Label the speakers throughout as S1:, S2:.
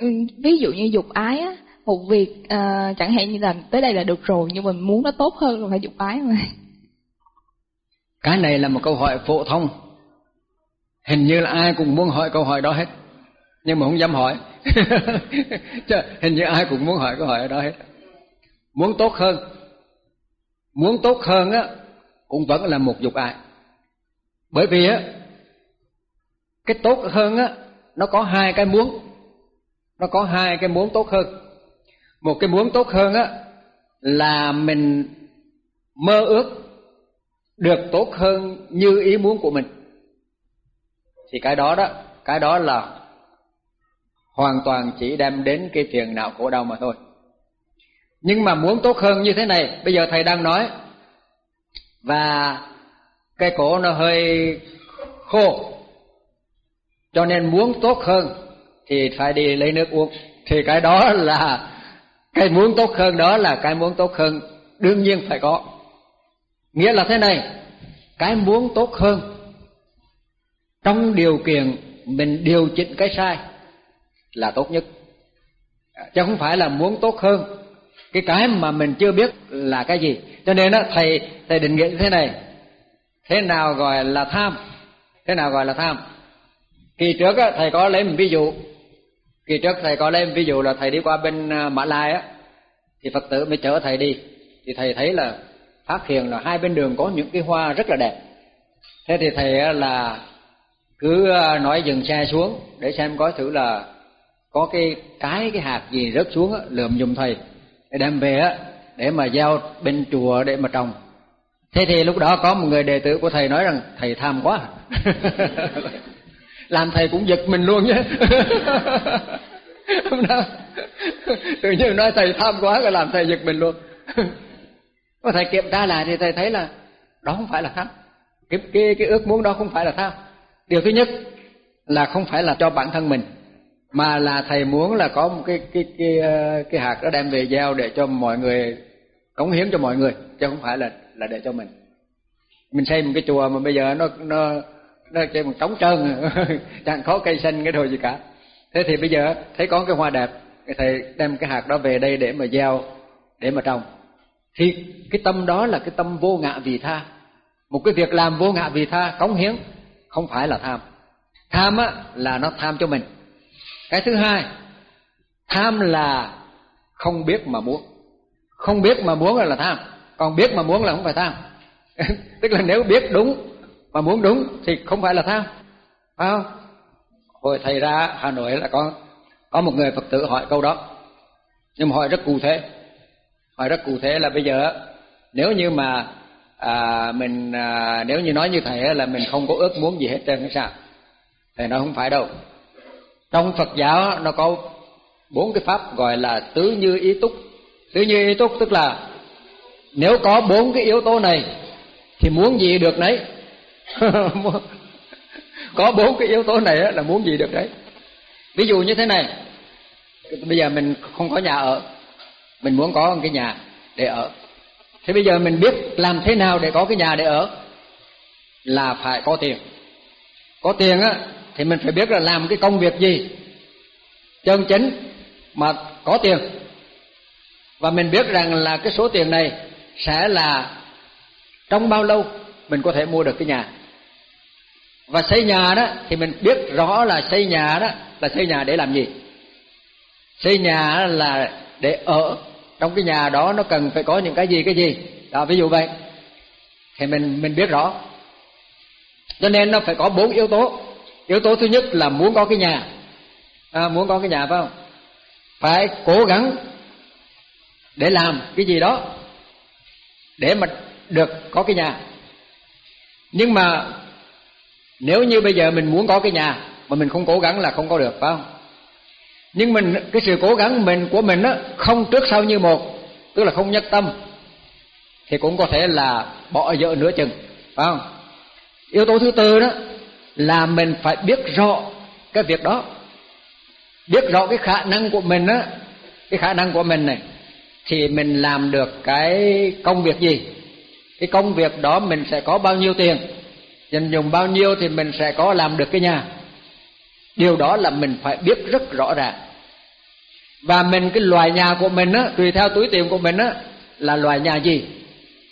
S1: Ừ, ví dụ như dục ái á một việc uh, chẳng hạn như là tới đây là được rồi nhưng mình muốn nó tốt hơn là phải dục ái mà.
S2: Cái này là một câu hỏi phổ thông. Hình như là ai cũng muốn hỏi câu hỏi đó hết nhưng mà không dám hỏi. Hình như ai cũng muốn hỏi câu hỏi đó hết. Muốn tốt hơn muốn tốt hơn á cũng vẫn là một dục ái. Bởi vì á cái tốt hơn á nó có hai cái muốn nó có hai cái muốn tốt hơn. Một cái muốn tốt hơn á, là mình mơ ước được tốt hơn như ý muốn của mình. Thì cái đó đó, cái đó là hoàn toàn chỉ đem đến cái phiền não khổ đau mà thôi. Nhưng mà muốn tốt hơn như thế này, bây giờ thầy đang nói, và cái cổ nó hơi khô, cho nên muốn tốt hơn thì phải đi lấy nước uống. Thì cái đó là cái muốn tốt hơn đó là cái muốn tốt hơn đương nhiên phải có. Nghĩa là thế này cái muốn tốt hơn trong điều kiện mình điều chỉnh cái sai là tốt nhất. Chứ không phải là muốn tốt hơn. Cái cái mà mình chưa biết là cái gì. Cho nên đó thầy thầy định nghĩa như thế này. Thế nào gọi là tham? Thế nào gọi là tham? Kỳ trước á, thầy có lấy một ví dụ kỳ trước thầy có lên, ví dụ là thầy đi qua bên à, mã lai á, thì phật tử mới chở thầy đi. Thì thầy thấy là phát hiện là hai bên đường có những cái hoa rất là đẹp. Thế thì thầy là cứ à, nói dừng xe xuống để xem có thử là có cái cái cái hạt gì rớt xuống á, lượm giùm thầy. Để đem về á, để mà gieo bên chùa để mà trồng. Thế thì lúc đó có một người đệ tử của thầy nói rằng, thầy tham quá. làm thầy cũng giật mình luôn nhé. Tự nhiên nói thầy tham quá rồi làm thầy giật mình luôn. Có thầy kiểm tra lại thì thầy thấy là đó không phải là tham. Cái cái cái ước muốn đó không phải là tham. Điều thứ nhất là không phải là cho bản thân mình, mà là thầy muốn là có một cái cái cái cái hạt đó đem về gieo để cho mọi người, cống hiến cho mọi người, chứ không phải là là để cho mình. Mình xây một cái chùa mà bây giờ nó nó nó chơi một trống trơn. Chẳng có cây xanh cái đồ gì cả. Thế thì bây giờ thấy có cái hoa đẹp thầy đem cái hạt đó về đây để mà gieo để mà trồng. Thì cái tâm đó là cái tâm vô ngã vì tha. Một cái việc làm vô ngã vì tha cống hiến không phải là tham. Tham á là nó tham cho mình. Cái thứ hai tham là không biết mà muốn. Không biết mà muốn là, là tham. Còn biết mà muốn là không phải tham. Tức là nếu biết đúng mà muốn đúng thì không phải là tham phải không? Hồi thầy ra hà nội là có có một người phật tử hỏi câu đó. Nhưng mà hỏi rất cụ thể. Hỏi rất cụ thể là bây giờ nếu như mà à, mình à, nếu như nói như thầy là mình không có ước muốn gì hết trơn hay sao? Thầy nói không phải đâu. Trong phật giáo nó có bốn cái pháp gọi là tứ như ý túc. Tứ như ý túc tức là nếu có bốn cái yếu tố này thì muốn gì được nấy. có bốn cái yếu tố này là muốn gì được đấy. Ví dụ như thế này, bây giờ mình không có nhà ở, mình muốn có một cái nhà để ở. Thế bây giờ mình biết làm thế nào để có cái nhà để ở? Là phải có tiền. Có tiền á, thì mình phải biết là làm cái công việc gì chân chính mà có tiền. Và mình biết rằng là cái số tiền này sẽ là trong bao lâu mình có thể mua được cái nhà và xây nhà đó thì mình biết rõ là xây nhà đó là xây nhà để làm gì? Xây nhà là để ở. Trong cái nhà đó nó cần phải có những cái gì cái gì? Đó ví dụ vậy. Thì mình mình biết rõ. Cho nên nó phải có bốn yếu tố. Yếu tố thứ nhất là muốn có cái nhà. À, muốn có cái nhà phải không? Phải cố gắng để làm cái gì đó để mà được có cái nhà. Nhưng mà nếu như bây giờ mình muốn có cái nhà mà mình không cố gắng là không có được, phải không? Nhưng mình, cái sự cố gắng mình, của mình á, không trước sau như một, tức là không nhất tâm, thì cũng có thể là bỏ dở nửa chừng, phải không? Yếu tố thứ tư đó là mình phải biết rõ cái việc đó. Biết rõ cái khả năng của mình á, cái khả năng của mình này, thì mình làm được cái công việc gì? Cái công việc đó mình sẽ có bao nhiêu tiền? Dành dùng bao nhiêu thì mình sẽ có làm được cái nhà. Điều đó là mình phải biết rất rõ ràng. Và mình, cái loại nhà của mình á, tùy theo túi tiền của mình á, là loại nhà gì?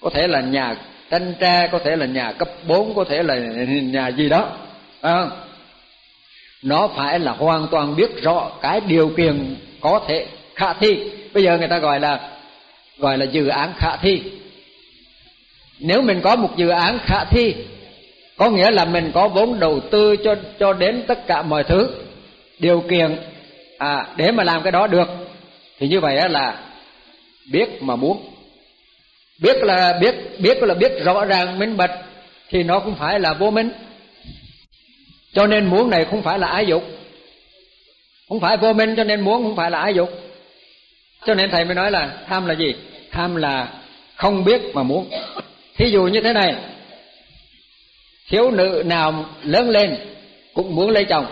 S2: Có thể là nhà tranh tre có thể là nhà cấp 4 có thể là nhà gì đó. Phải không? Nó phải là hoàn toàn biết rõ cái điều kiện có thể khả thi. Bây giờ người ta gọi là gọi là dự án khả thi. Nếu mình có một dự án khả thi có nghĩa là mình có vốn đầu tư cho cho đến tất cả mọi thứ. Điều kiện à để mà làm cái đó được, thì như vậy là biết mà muốn. Biết là biết biết là biết rõ ràng, minh bạch, thì nó cũng phải là vô minh. Cho nên muốn này không phải là ái dục. Không phải vô minh, cho nên muốn không phải là ái dục. Cho nên thầy mới nói là tham là gì? Tham là không biết mà muốn. Thí dụ như thế này thiếu nữ nào lớn lên cũng muốn lấy chồng.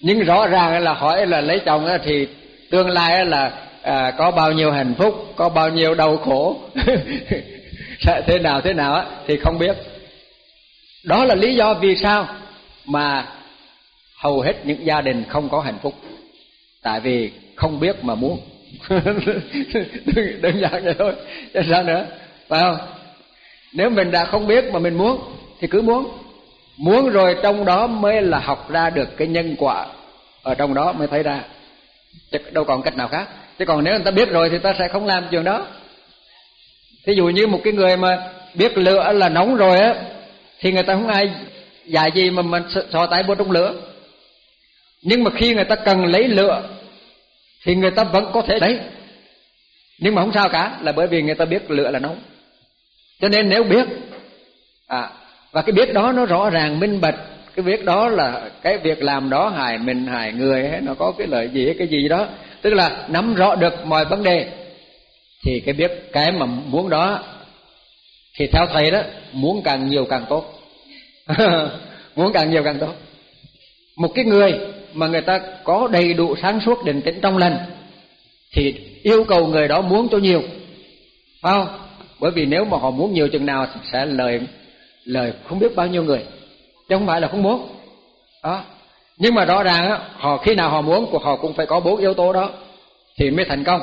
S2: Nhưng rõ ràng là hỏi là lấy chồng thì tương lai là à, có bao nhiêu hạnh phúc có bao nhiêu đau khổ. Thế nào thế nào thì không biết. Đó là lý do vì sao mà hầu hết những gia đình không có hạnh phúc. Tại vì không biết mà muốn. Đơn giản vậy thôi. Chứ sao nữa? Phải không? Nếu mình đã không biết mà mình muốn thì cứ muốn. Muốn rồi trong đó mới là học ra được cái nhân quả. Ở trong đó mới thấy ra. Chứ đâu còn cách nào khác. Chứ còn nếu người ta biết rồi thì ta sẽ không làm chuyện đó. Thí dụ như một cái người mà biết lửa là nóng rồi á, thì người ta không ai dạy gì mà mình sò tay vô trong lửa. Nhưng mà khi người ta cần lấy lửa, thì người ta vẫn có thể lấy. Nhưng mà không sao cả, là bởi vì người ta biết lửa là nóng. Cho nên nếu biết à và cái biết đó nó rõ ràng, minh bạch. Cái việc đó là cái việc làm đó hại mình, hại người hay nó có cái lợi gì cái gì đó. Tức là nắm rõ được mọi vấn đề. Thì cái biết cái mà muốn đó, thì theo thầy đó, muốn càng nhiều càng tốt. Muốn càng nhiều càng tốt. Một cái người mà người ta có đầy đủ sáng suốt định tĩnh trong lành, thì yêu cầu người đó muốn cho nhiều. Phải không? Bởi vì nếu mà họ muốn nhiều chừng nào thì sẽ lời lời không biết bao nhiêu người. Chứ không phải là không muốn. Đó. Nhưng mà rõ ràng á, họ khi nào họ muốn của họ cũng phải có bốn yếu tố đó thì mới thành công.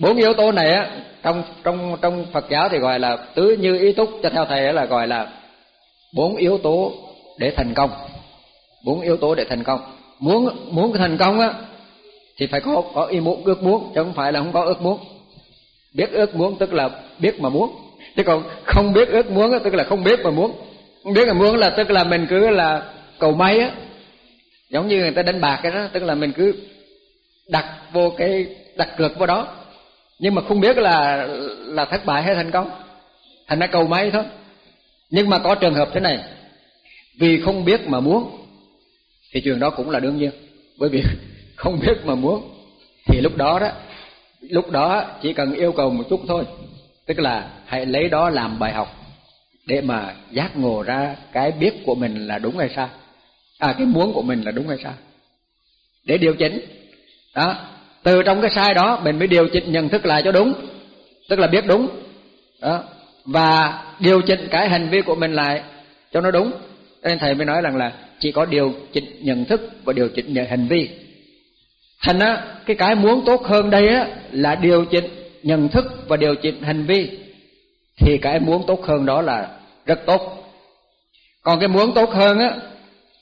S2: Bốn yếu tố này á, trong trong trong Phật giáo thì gọi là tứ như ý túc, cho theo thầy là gọi là bốn yếu tố để thành công. Bốn yếu tố để thành công. Muốn muốn thành công á, thì phải có có ý muốn, ước muốn, chứ không phải là không có ước muốn. Biết ước muốn tức là biết mà muốn chứ còn không biết ước muốn tức là không biết mà muốn. Không biết mà muốn là tức là mình cứ là cầu may á. Giống như người ta đánh bạc cái đó, tức là mình cứ đặt vô cái, đặt cược vào đó. Nhưng mà không biết là là thất bại hay thành công. Thành ra cầu may thôi. Nhưng mà có trường hợp thế này. Vì không biết mà muốn, thì trường đó cũng là đương nhiên. Bởi vì không biết mà muốn, thì lúc đó đó, lúc đó chỉ cần yêu cầu một chút thôi tức là hãy lấy đó làm bài học để mà giác ngộ ra cái biết của mình là đúng hay sai. À cái muốn của mình là đúng hay sai. Để điều chỉnh. Đó. Từ trong cái sai đó, mình mới điều chỉnh nhận thức lại cho đúng. Tức là biết đúng. Đó. Và điều chỉnh cái hành vi của mình lại cho nó đúng. Nên thầy mới nói rằng là chỉ có điều chỉnh nhận thức và điều chỉnh hành vi. Thành á cái cái muốn tốt hơn đây á, là điều chỉnh nhận thức và điều chỉnh hành vi, thì cái muốn tốt hơn đó là rất tốt. Còn cái muốn tốt hơn á,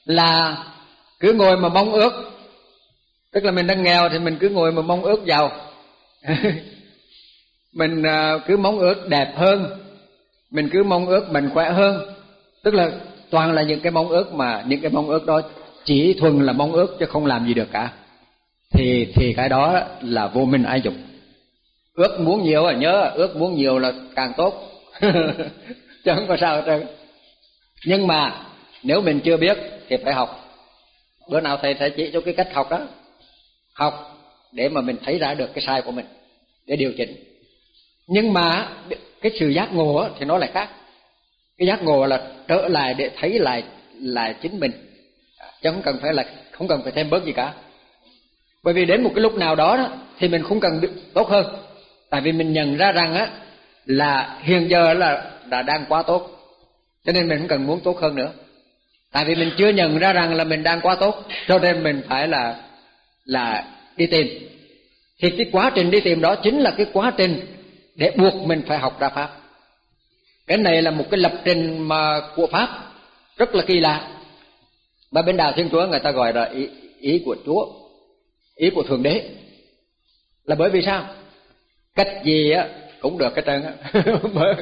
S2: là cứ ngồi mà mong ước. Tức là mình đang nghèo thì mình cứ ngồi mà mong ước giàu. Mình à, cứ mong ước đẹp hơn, mình cứ mong ước mình khỏe hơn. Tức là toàn là những cái mong ước mà những cái mong ước đó chỉ thuần là mong ước chứ không làm gì được cả. Thì thì cái đó là vô minh ái dục ước muốn nhiều à nhớ ước muốn nhiều là càng tốt. Chứ không có sao hết trơn. Nhưng mà nếu mình chưa biết thì phải học. Bữa nào thầy sẽ chỉ cho cái cách học đó. Học để mà mình thấy ra được cái sai của mình để điều chỉnh. Nhưng mà cái sự giác ngộ thì nó lại khác. Cái giác ngộ là trở lại để thấy lại là chính mình. Chứ không cần phải là không cần phải thêm bớt gì cả. Bởi vì đến một cái lúc nào đó, đó thì mình không cần tốt hơn tại vì mình nhận ra rằng á là hiện giờ là đã đang quá tốt. Cho nên mình cũng cần muốn tốt hơn nữa. Tại vì mình chưa nhận ra rằng là mình đang quá tốt cho nên mình phải là là đi tìm. Thì cái quá trình đi tìm đó chính là cái quá trình để buộc mình phải học ra pháp. Cái này là một cái lập trình mà của pháp rất là kỳ lạ. Mà bên đạo thiên chúa người ta gọi là ý, ý của chúa ý của thượng đế. Là bởi vì sao? Cách gì á cũng được cái trơn á. Bởi,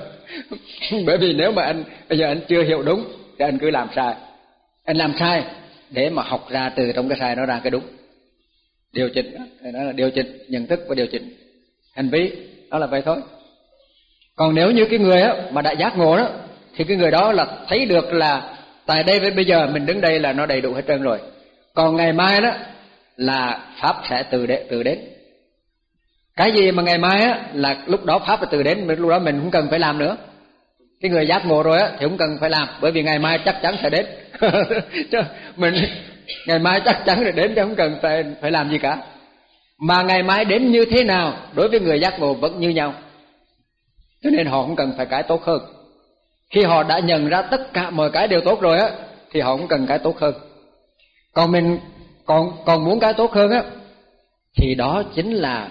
S2: bởi vì nếu mà anh bây giờ anh chưa hiểu đúng thì anh cứ làm sai. Anh làm sai để mà học ra từ trong cái sai nó ra cái đúng. Điều chỉnh đó là điều chỉnh nhận thức và điều chỉnh hành vi đó là vậy thôi. Còn nếu như cái người á mà đã giác ngộ đó thì cái người đó là thấy được là tại đây với bây giờ mình đứng đây là nó đầy đủ hết trơn rồi. Còn ngày mai đó là pháp sẽ từ đệ từ đến cái gì mà ngày mai á, là lúc đó pháp sẽ từ đến lúc đó mình không cần phải làm nữa. Cái người giác ngộ rồi á, thì không cần phải làm, bởi vì ngày mai chắc chắn sẽ đến. Chứ mình, ngày mai chắc chắn sẽ đến chứ không cần phải phải làm gì cả. Mà ngày mai đến như thế nào, đối với người giác ngộ vẫn như nhau. Cho nên họ không cần phải cái tốt hơn. Khi họ đã nhận ra tất cả mọi cái đều tốt rồi á, thì họ cũng cần cái tốt hơn. Còn mình, còn còn muốn cái tốt hơn á, thì đó chính là